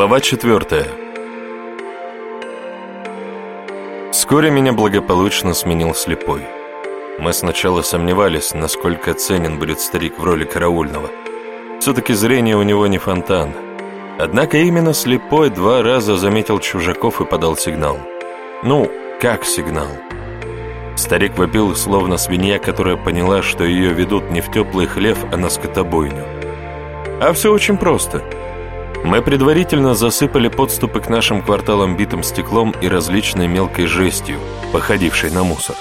Глава четвертая. Вскоре меня благополучно сменил слепой. Мы сначала сомневались, насколько ценен будет старик в роли караульного. Все-таки зрение у него не фонтан. Однако именно слепой два раза заметил чужаков и подал сигнал. Ну, как сигнал? Старик вопил, словно свинья, которая поняла, что ее ведут не в теплый хлев, а на скотобойню. А все очень просто – мы предварительно засыпали подступы к нашим кварталам битым стеклом и различной мелкой жестью, походившей на мусор.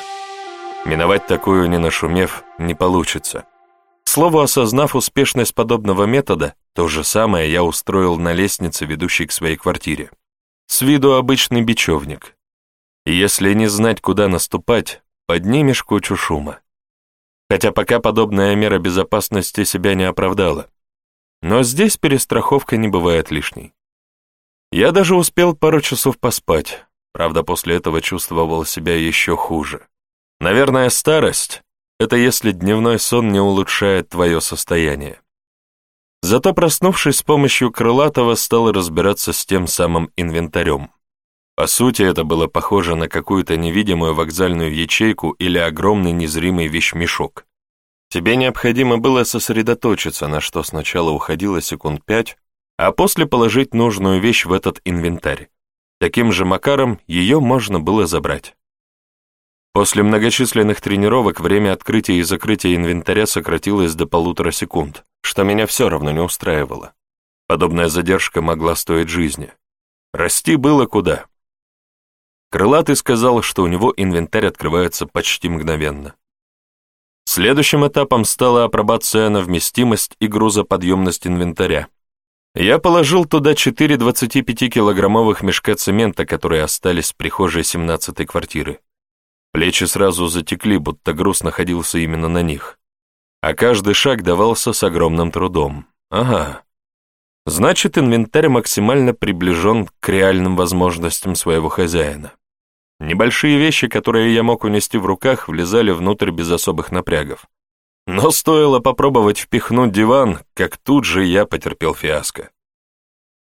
Миновать такую, не нашумев, не получится. К слову, осознав успешность подобного метода, то же самое я устроил на лестнице, ведущей к своей квартире. С виду обычный бечевник. Если не знать, куда наступать, поднимешь кучу шума. Хотя пока подобная мера безопасности себя не оправдала. Но здесь перестраховка не бывает лишней. Я даже успел пару часов поспать, правда, после этого чувствовал себя еще хуже. Наверное, старость — это если дневной сон не улучшает твое состояние. Зато, проснувшись с помощью крылатого, стал разбираться с тем самым инвентарем. По сути, это было похоже на какую-то невидимую вокзальную ячейку или огромный незримый вещмешок. Тебе необходимо было сосредоточиться, на что сначала уходило секунд пять, а после положить нужную вещь в этот инвентарь. Таким же макаром ее можно было забрать. После многочисленных тренировок время открытия и закрытия инвентаря сократилось до полутора секунд, что меня все равно не устраивало. Подобная задержка могла стоить жизни. Расти было куда. Крылатый сказал, что у него инвентарь открывается почти мгновенно. Следующим этапом стала апробация на вместимость и грузоподъемность инвентаря. Я положил туда четыре 25-килограммовых мешка цемента, которые остались в прихожей 17-й квартиры. Плечи сразу затекли, будто груз находился именно на них. А каждый шаг давался с огромным трудом. Ага. Значит, инвентарь максимально приближен к реальным возможностям своего хозяина. Небольшие вещи, которые я мог унести в руках, влезали внутрь без особых напрягов. Но стоило попробовать впихнуть диван, как тут же я потерпел фиаско.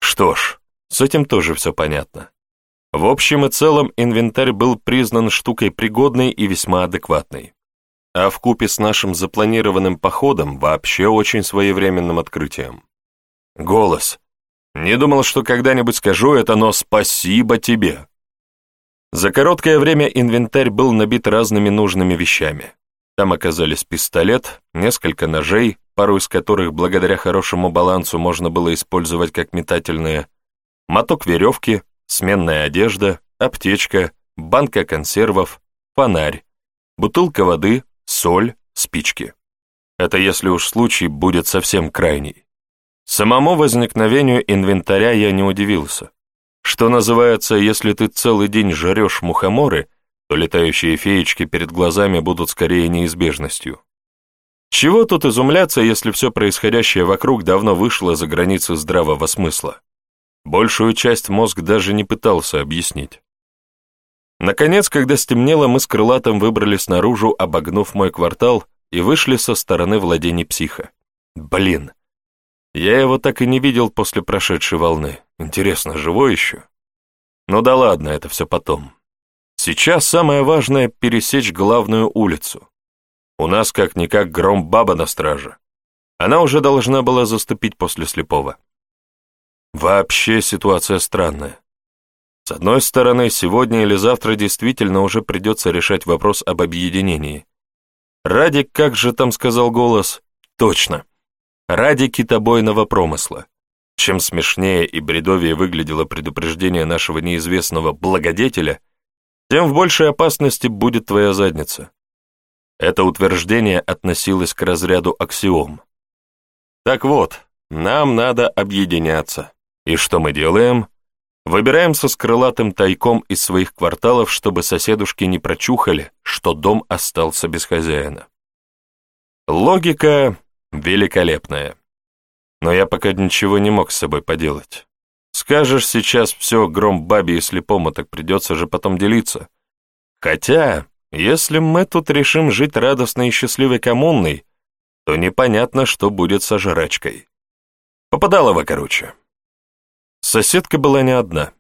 Что ж, с этим тоже все понятно. В общем и целом инвентарь был признан штукой пригодной и весьма адекватной. А в купе с нашим запланированным походом вообще очень своевременным открытием. Голос. Не думал, что когда-нибудь скажу это, но спасибо тебе. За короткое время инвентарь был набит разными нужными вещами. Там оказались пистолет, несколько ножей, пару из которых благодаря хорошему балансу можно было использовать как метательные, моток веревки, сменная одежда, аптечка, банка консервов, фонарь, бутылка воды, соль, спички. Это если уж случай будет совсем крайний. Самому возникновению инвентаря я не удивился. Что называется, если ты целый день жрешь мухоморы, то летающие феечки перед глазами будут скорее неизбежностью. Чего тут изумляться, если все происходящее вокруг давно вышло за границы здравого смысла? Большую часть мозг даже не пытался объяснить. Наконец, когда стемнело, мы с крылатым выбрались наружу, обогнув мой квартал, и вышли со стороны владений психа. Блин, я его так и не видел после прошедшей волны. Интересно, живой еще? Ну да ладно, это все потом. Сейчас самое важное — пересечь главную улицу. У нас как-никак гром баба на страже. Она уже должна была заступить после слепого. Вообще ситуация странная. С одной стороны, сегодня или завтра действительно уже придется решать вопрос об объединении. Ради, как же там сказал голос, точно ради китобойного промысла. Чем смешнее и бредовее выглядело предупреждение нашего неизвестного благодетеля, тем в большей опасности будет твоя задница. Это утверждение относилось к разряду аксиом. Так вот, нам надо объединяться. И что мы делаем? Выбираемся с крылатым тайком из своих кварталов, чтобы соседушки не прочухали, что дом остался без хозяина. Логика великолепная. Но я пока ничего не мог с собой поделать. Скажешь сейчас все гром бабе и слепому, так придется же потом делиться. Хотя, если мы тут решим жить радостной и счастливой коммунной, то непонятно, что будет со жрачкой. Попадалово, короче. Соседка была не одна.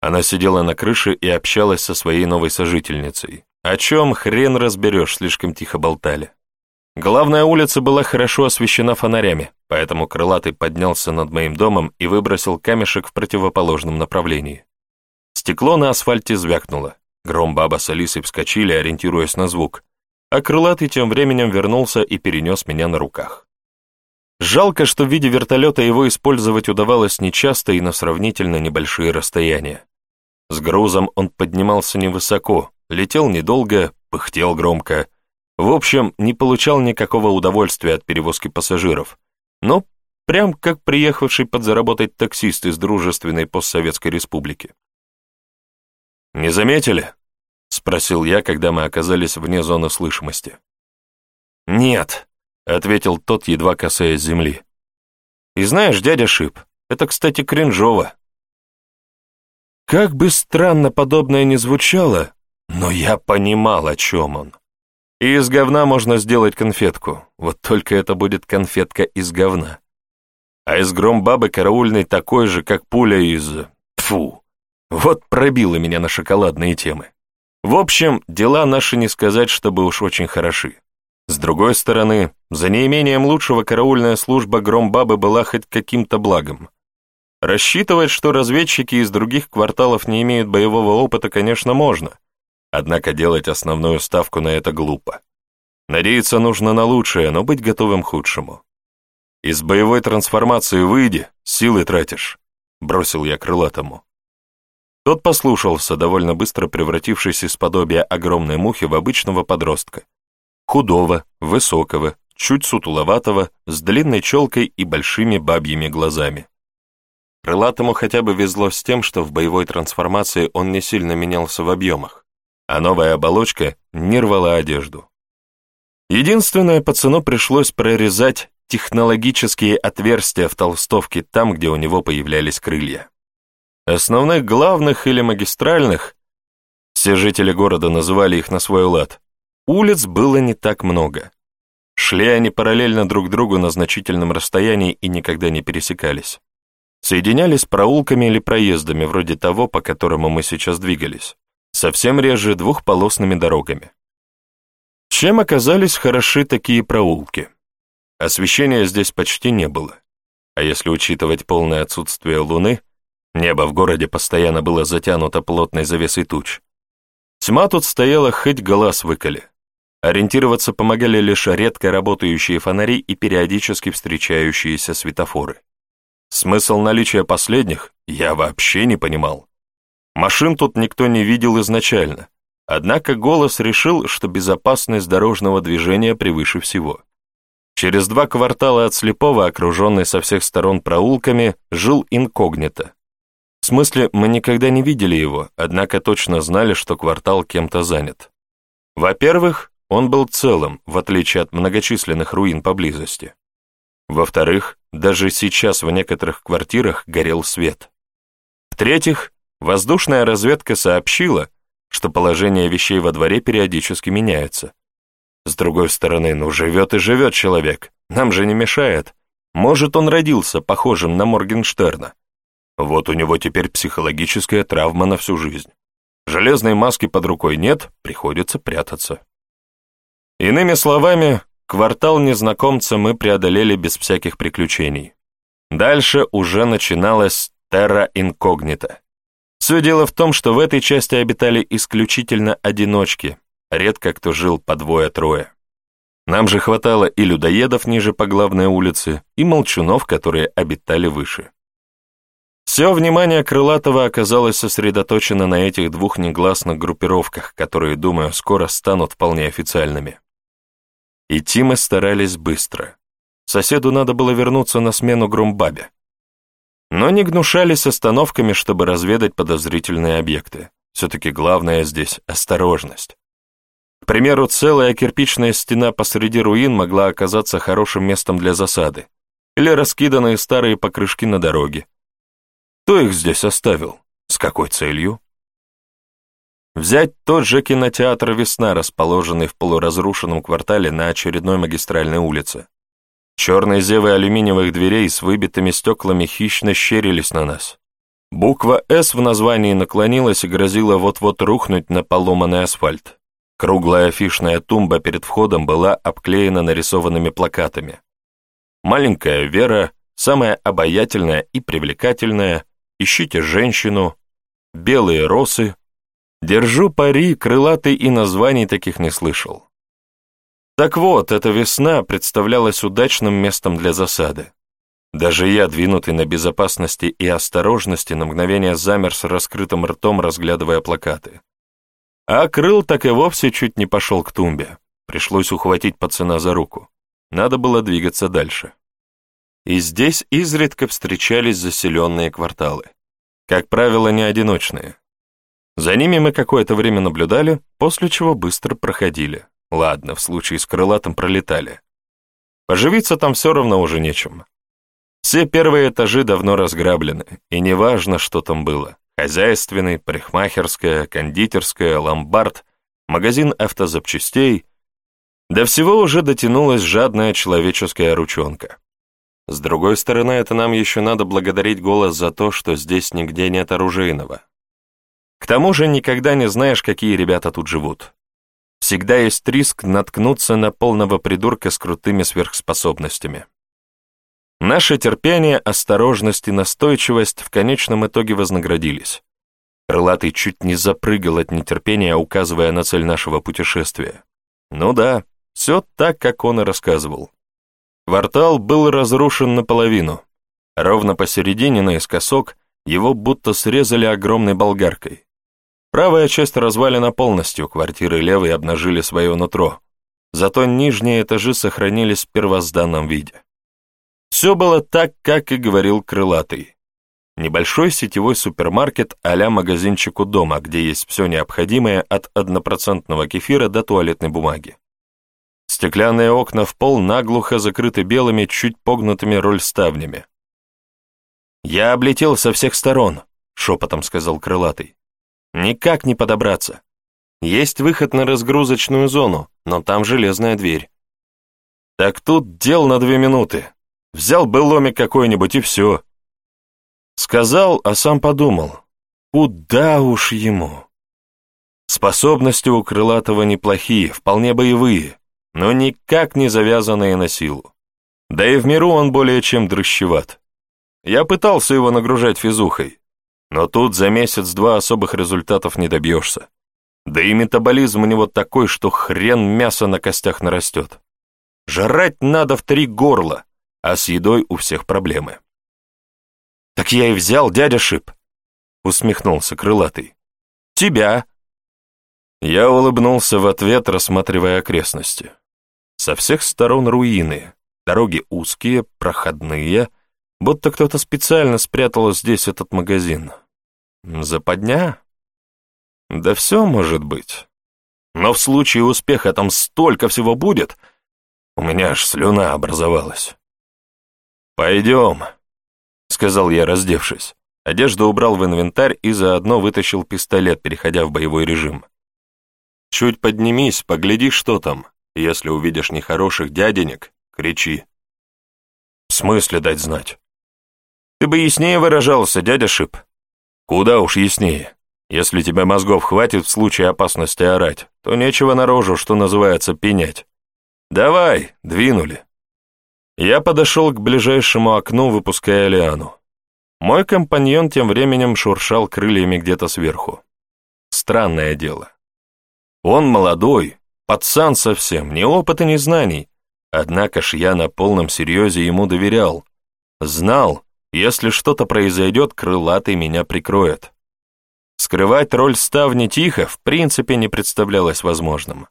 Она сидела на крыше и общалась со своей новой сожительницей. О чем хрен разберешь, слишком тихо болтали. Главная улица была хорошо освещена фонарями, поэтому крылатый поднялся над моим домом и выбросил камешек в противоположном направлении. Стекло на асфальте звякнуло. Гром баба с Алисой вскочили, ориентируясь на звук, а крылатый тем временем вернулся и перенес меня на руках. Жалко, что в виде вертолета его использовать удавалось нечасто и на сравнительно небольшие расстояния. С грузом он поднимался невысоко, летел недолго, пыхтел громко. В общем, не получал никакого удовольствия от перевозки пассажиров. Но прям как приехавший подзаработать таксист из дружественной постсоветской республики. «Не заметили?» — спросил я, когда мы оказались вне зоны слышимости. «Нет», — ответил тот, едва касаясь земли. «И знаешь, дядя Шип, это, кстати, кринжово. Как бы странно подобное ни звучало, но я понимал, о чем он. И из говна можно сделать конфетку, вот только это будет конфетка из говна. А из громбабы караульный такой же, как пуля из... Тфу. Вот пробило меня на шоколадные темы. В общем, дела наши не сказать, чтобы уж очень хороши. С другой стороны, за неимением лучшего караульная служба Громбабы была хоть каким-то благом. Рассчитывать, что разведчики из других кварталов не имеют боевого опыта, конечно, можно. Однако делать основную ставку на это глупо. Надеяться нужно на лучшее, но быть готовым к худшему. «Из боевой трансформации выйди, силы тратишь», — бросил я крылатому. Тот послушался, довольно быстро превратившись из подобия огромной мухи в обычного подростка. Худого, высокого, чуть сутуловатого, с длинной челкой и большими бабьими глазами. Крылатому хотя бы везло с тем, что в боевой трансформации он не сильно менялся в объемах, а новая оболочка не рвала одежду. Единственное, пацану пришлось прорезать технологические отверстия в толстовке там, где у него появлялись крылья. Основных главных или магистральных, все жители города называли их на свой лад, улиц было не так много. Шли они параллельно друг другу на значительном расстоянии и никогда не пересекались соединялись проулками или проездами, вроде того, по которому мы сейчас двигались, совсем реже двухполосными дорогами. Чем оказались хороши такие проулки? Освещения здесь почти не было. А если учитывать полное отсутствие луны, небо в городе постоянно было затянуто плотной завесой туч. Тьма тут стояла хоть глаз выколи. Ориентироваться помогали лишь редко работающие фонари и периодически встречающиеся светофоры. Смысл наличия последних я вообще не понимал. Машин тут никто не видел изначально, однако голос решил, что безопасность дорожного движения превыше всего. Через два квартала от Слепого, окруженный со всех сторон проулками, жил инкогнито. В смысле, мы никогда не видели его, однако точно знали, что квартал кем-то занят. Во-первых, он был целым, в отличие от многочисленных руин поблизости. Во-вторых, даже сейчас в некоторых квартирах горел свет. В-третьих, воздушная разведка сообщила, что положение вещей во дворе периодически меняется. С другой стороны, ну живет и живет человек, нам же не мешает. Может, он родился похожим на Моргенштерна. Вот у него теперь психологическая травма на всю жизнь. Железной маски под рукой нет, приходится прятаться. Иными словами, Квартал незнакомца мы преодолели без всяких приключений. Дальше уже начиналась терра инкогнита. Все дело в том, что в этой части обитали исключительно одиночки, редко кто жил по двое-трое. Нам же хватало и людоедов ниже по главной улице, и молчунов, которые обитали выше. Все внимание Крылатого оказалось сосредоточено на этих двух негласных группировках, которые, думаю, скоро станут вполне официальными. Идти мы старались быстро. Соседу надо было вернуться на смену Грумбабе. Но не гнушались остановками, чтобы разведать подозрительные объекты. Все-таки главное здесь — осторожность. К примеру, целая кирпичная стена посреди руин могла оказаться хорошим местом для засады, или раскиданные старые покрышки на дороге. Кто их здесь оставил? С какой целью? Взять тот же кинотеатр «Весна», расположенный в полуразрушенном квартале на очередной магистральной улице. Черные зевы алюминиевых дверей с выбитыми стеклами хищно щерились на нас. Буква «С» в названии наклонилась и грозила вот-вот рухнуть на поломанный асфальт. Круглая афишная тумба перед входом была обклеена нарисованными плакатами. Маленькая Вера, самая обаятельная и привлекательная, ищите женщину, белые росы. Держу пари, крылатый и названий таких не слышал. Так вот, эта весна представлялась удачным местом для засады. Даже я, двинутый на безопасности и осторожности, на мгновение замер с раскрытым ртом, разглядывая плакаты. А Крыл так и вовсе чуть не пошел к тумбе. Пришлось ухватить пацана за руку. Надо было двигаться дальше. И здесь изредка встречались заселенные кварталы. Как правило, не одиночные. За ними мы какое-то время наблюдали, после чего быстро проходили. Ладно, в случае с крылатым пролетали. Поживиться там все равно уже нечем. Все первые этажи давно разграблены, и неважно, что там было. Хозяйственный, парикмахерская, кондитерская, ломбард, магазин автозапчастей. До всего уже дотянулась жадная человеческая ручонка. С другой стороны, это нам еще надо благодарить голос за то, что здесь нигде нет оружейного. К тому же никогда не знаешь, какие ребята тут живут. Всегда есть риск наткнуться на полного придурка с крутыми сверхспособностями. Наше терпение, осторожность и настойчивость в конечном итоге вознаградились. Крылатый чуть не запрыгал от нетерпения, указывая на цель нашего путешествия. Ну да, все так, как он и рассказывал. Квартал был разрушен наполовину. Ровно посередине, наискосок, его будто срезали огромной болгаркой. Правая часть развалена полностью, квартиры левой обнажили свое нутро. Зато нижние этажи сохранились в первозданном виде. Все было так, как и говорил Крылатый. Небольшой сетевой супермаркет а-ля магазинчик у дома, где есть все необходимое от однопроцентного кефира до туалетной бумаги. Стеклянные окна в пол наглухо закрыты белыми, чуть погнутыми рольставнями. «Я облетел со всех сторон», — шепотом сказал Крылатый. «Никак не подобраться. Есть выход на разгрузочную зону, но там железная дверь». «Так тут дел на две минуты», Взял бы ломик какой-нибудь и все. Сказал, а сам подумал, куда уж ему. Способности у Крылатого неплохие, вполне боевые, но никак не завязанные на силу. Да и в миру он более чем дрыщеват. Я пытался его нагружать физухой, но тут за месяц-два особых результатов не добьешься. Да и метаболизм у него такой, что хрен мясо на костях нарастет. Жрать надо в три горла, а с едой у всех проблемы. «Так я и взял, дядя Шип», — усмехнулся крылатый. «Тебя». Я улыбнулся в ответ, рассматривая окрестности. Со всех сторон руины, дороги узкие, проходные, будто кто-то специально спрятал здесь этот магазин. Западня? Да все может быть. Но в случае успеха там столько всего будет, у меня аж слюна образовалась. «Пойдем», — сказал я, раздевшись. Одежду убрал в инвентарь и заодно вытащил пистолет, переходя в боевой режим. «Чуть поднимись, погляди, что там. Если увидишь нехороших дяденек, кричи». «В смысле дать знать?» «Ты бы яснее выражался, дядя Шип». «Куда уж яснее. Если тебе мозгов хватит в случае опасности орать, то нечего наружу, что называется, пенять. Давай, двинули». Я подошел к ближайшему окну, выпуская лиану. Мой компаньон тем временем шуршал крыльями где-то сверху. Странное дело. Он молодой, пацан совсем, ни опыта, ни знаний. Однако ж я на полном серьезе ему доверял. Знал, если что-то произойдет, крылатый меня прикроет. Скрывать роль ставни тихо в принципе не представлялось возможным.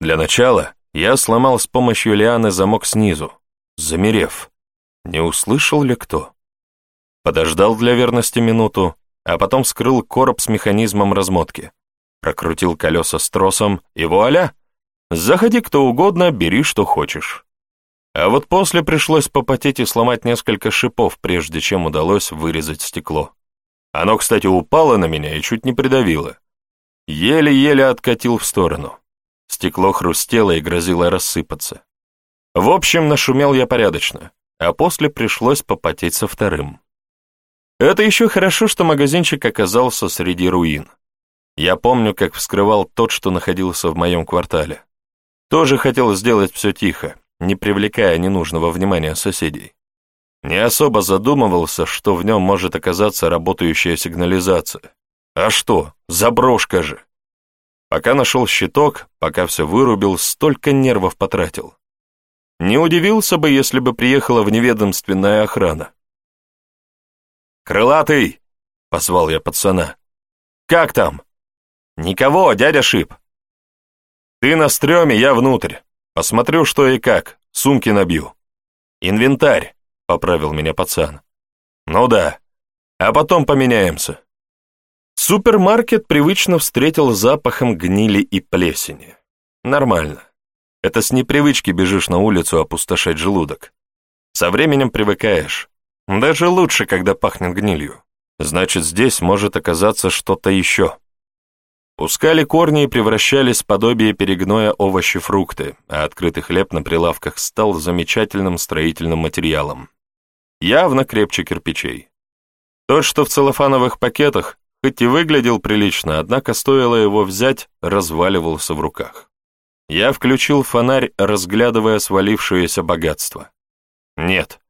Для начала я сломал с помощью лианы замок снизу, замерев. Не услышал ли кто? Подождал для верности минуту, а потом скрыл короб с механизмом размотки. Прокрутил колеса с тросом, и вуаля! Заходи кто угодно, бери что хочешь. А вот после пришлось попотеть и сломать несколько шипов, прежде чем удалось вырезать стекло. Оно, кстати, упало на меня и чуть не придавило. Еле-еле откатил в сторону. Стекло хрустело и грозило рассыпаться. В общем, нашумел я порядочно, а после пришлось попотеть со вторым. Это еще хорошо, что магазинчик оказался среди руин. Я помню, как вскрывал тот, что находился в моем квартале. Тоже хотел сделать все тихо, не привлекая ненужного внимания соседей. Не особо задумывался, что в нем может оказаться работающая сигнализация. А что, заброшка же. Пока нашел щиток, пока все вырубил, столько нервов потратил. Не удивился бы, если бы приехала вневедомственная охрана. «Крылатый!» — позвал я пацана. «Как там?» «Никого, дядя Шип!» «Ты на стреме, я внутрь. Посмотрю, что и как, сумки набью». «Инвентарь!» — поправил меня пацан. «Ну да. А потом поменяемся». Супермаркет привычно встретил запахом гнили и плесени. Нормально. Это с непривычки бежишь на улицу опустошать желудок. Со временем привыкаешь. Даже лучше, когда пахнет гнилью. Значит, здесь может оказаться что-то еще. Пускали корни и превращались в подобие перегноя овощи-фрукты, а открытый хлеб на прилавках стал замечательным строительным материалом. Явно крепче кирпичей. Тот, что в целлофановых пакетах, хоть и выглядел прилично, однако стоило его взять, разваливался в руках. Я включил фонарь, разглядывая свалившееся богатство. Нет,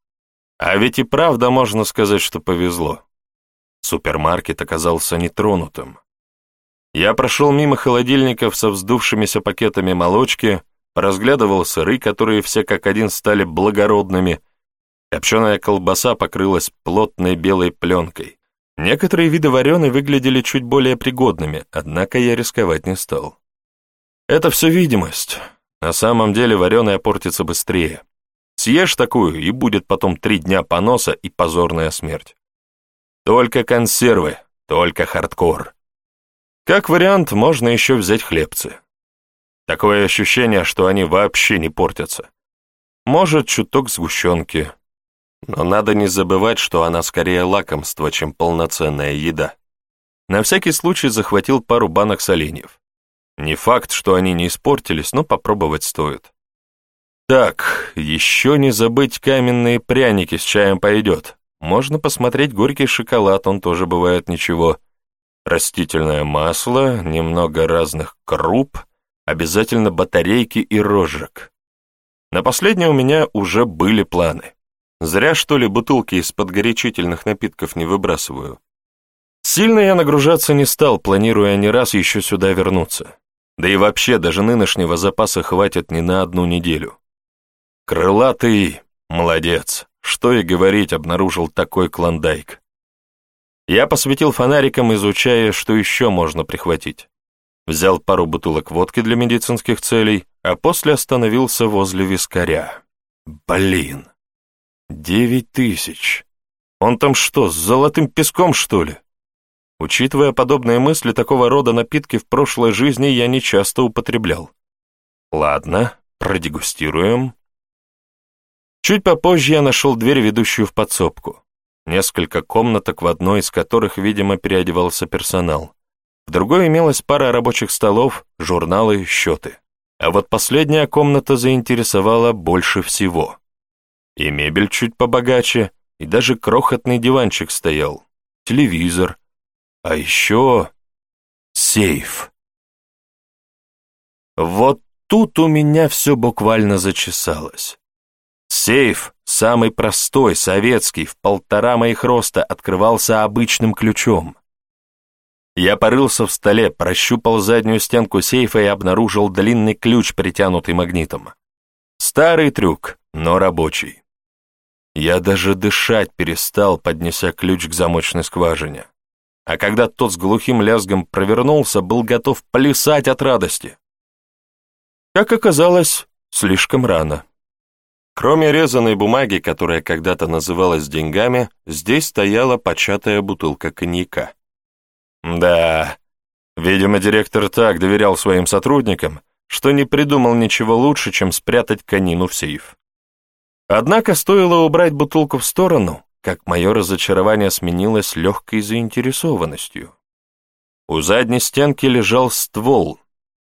а ведь и правда можно сказать, что повезло. Супермаркет оказался нетронутым. Я прошел мимо холодильников со вздувшимися пакетами молочки, разглядывал сыры, которые все как один стали благородными. Копченая колбаса покрылась плотной белой пленкой. Некоторые виды вареной выглядели чуть более пригодными, однако я рисковать не стал. Это все видимость. На самом деле вареная портится быстрее. Съешь такую, и будет потом три дня поноса и позорная смерть. Только консервы, только хардкор. Как вариант, можно еще взять хлебцы. Такое ощущение, что они вообще не портятся. Может, чуток сгущенки. Но надо не забывать, что она скорее лакомство, чем полноценная еда. На всякий случай захватил пару банок соленьев. Не факт, что они не испортились, но попробовать стоит. Так, еще не забыть каменные пряники с чаем пойдет. Можно посмотреть горький шоколад, он тоже бывает ничего. Растительное масло, немного разных круп, обязательно батарейки и рожек. На последнее у меня уже были планы. Зря, что ли, бутылки из-под горячительных напитков не выбрасываю. Сильно я нагружаться не стал, планируя не раз еще сюда вернуться. Да и вообще, даже нынешнего запаса хватит не на одну неделю. Крылатый, молодец, что и говорить, обнаружил такой клондайк. Я посветил фонариком, изучая, что еще можно прихватить. Взял пару бутылок водки для медицинских целей, а после остановился возле вискаря. Блин, девять тысяч. Он там что, с золотым песком, что ли? Учитывая подобные мысли, такого рода напитки в прошлой жизни я не часто употреблял. Ладно, продегустируем. Чуть попозже я нашел дверь, ведущую в подсобку. Несколько комнаток, в одной из которых, видимо, переодевался персонал. В другой имелась пара рабочих столов, журналы, счеты. А вот последняя комната заинтересовала больше всего. И мебель чуть побогаче, и даже крохотный диванчик стоял, телевизор, а еще сейф. Вот тут у меня все буквально зачесалось. Сейф, самый простой, советский, в полтора моих роста, открывался обычным ключом. Я порылся в столе, прощупал заднюю стенку сейфа и обнаружил длинный ключ, притянутый магнитом. Старый трюк, но рабочий. Я даже дышать перестал, поднеся ключ к замочной скважине а когда тот с глухим лязгом провернулся, был готов плясать от радости. Как оказалось, слишком рано. Кроме резаной бумаги, которая когда-то называлась деньгами, здесь стояла початая бутылка коньяка. Да, видимо, директор так доверял своим сотрудникам, что не придумал ничего лучше, чем спрятать конину в сейф. Однако стоило убрать бутылку в сторону, как мое разочарование сменилось легкой заинтересованностью. У задней стенки лежал ствол.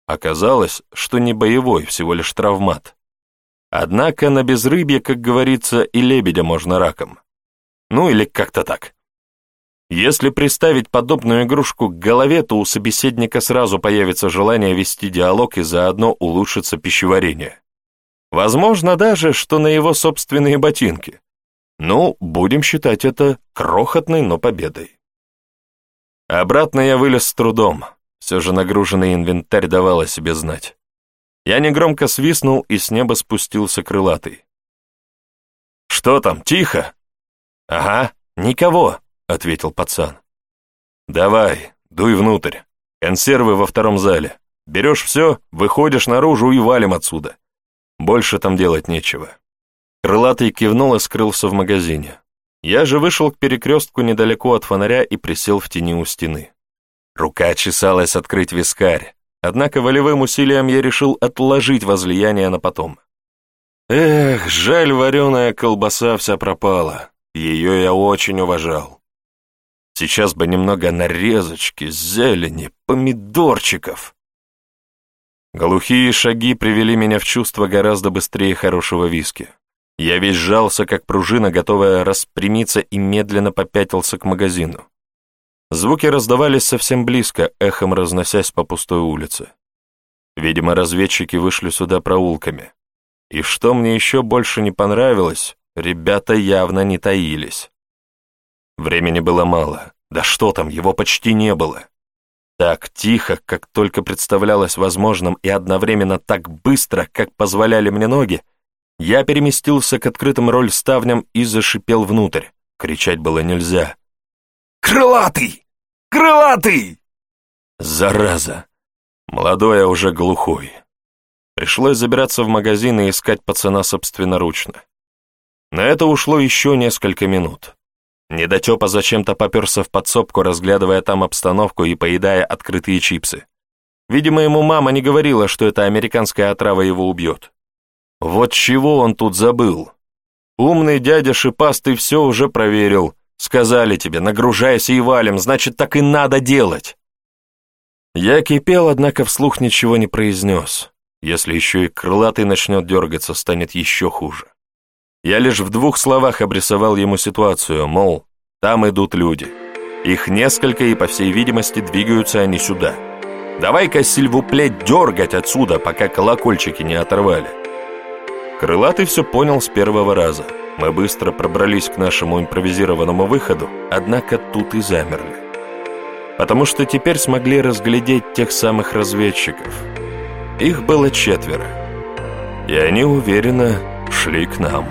Оказалось, что не боевой, всего лишь травмат. Однако на безрыбье, как говорится, и лебедя можно раком. Ну или как-то так. Если приставить подобную игрушку к голове, то у собеседника сразу появится желание вести диалог и заодно улучшится пищеварение. Возможно даже, что на его собственные ботинки. Ну, будем считать это крохотной, но победой. Обратно я вылез с трудом. Все же нагруженный инвентарь давал о себе знать. Я негромко свистнул, и с неба спустился крылатый. «Что там, тихо?» «Ага, никого», — ответил пацан. «Давай, дуй внутрь. Консервы во втором зале. Берешь все, выходишь наружу и валим отсюда. Больше там делать нечего». Крылатый кивнул и скрылся в магазине. Я же вышел к перекрестку недалеко от фонаря и присел в тени у стены. Рука чесалась открыть вискарь, однако волевым усилием я решил отложить возлияние на потом. Эх, жаль, вареная колбаса вся пропала. Ее я очень уважал. Сейчас бы немного нарезочки, зелени, помидорчиков. Глухие шаги привели меня в чувство гораздо быстрее хорошего виски. Я весь сжался, как пружина, готовая распрямиться, и медленно попятился к магазину. Звуки раздавались совсем близко, эхом разносясь по пустой улице. Видимо, разведчики вышли сюда проулками. И что мне еще больше не понравилось, ребята явно не таились. Времени было мало, да что там, его почти не было. Так тихо, как только представлялось возможным, и одновременно так быстро, как позволяли мне ноги, я переместился к открытым роль-ставням и зашипел внутрь. Кричать было нельзя. «Крылатый! Крылатый!» Зараза! Молодой, а уже глухой. Пришлось забираться в магазин и искать пацана собственноручно. На это ушло еще несколько минут. Недотепа зачем-то поперся в подсобку, разглядывая там обстановку и поедая открытые чипсы. Видимо, ему мама не говорила, что эта американская отрава его убьет. Вот чего он тут забыл? Умный дядя шипастый все уже проверил. Сказали тебе, нагружайся и валим, значит, так и надо делать. Я кипел, однако вслух ничего не произнес. Если еще и крылатый начнет дергаться, станет еще хуже. Я лишь в двух словах обрисовал ему ситуацию, мол, там идут люди. Их несколько, и, по всей видимости, двигаются они сюда. Давай-ка, Сильвупле, дергать отсюда, пока колокольчики не оторвали. Крылатый все понял с первого раза. Мы быстро пробрались к нашему импровизированному выходу, однако тут и замерли. Потому что теперь смогли разглядеть тех самых разведчиков. Их было четверо. И они уверенно шли к нам.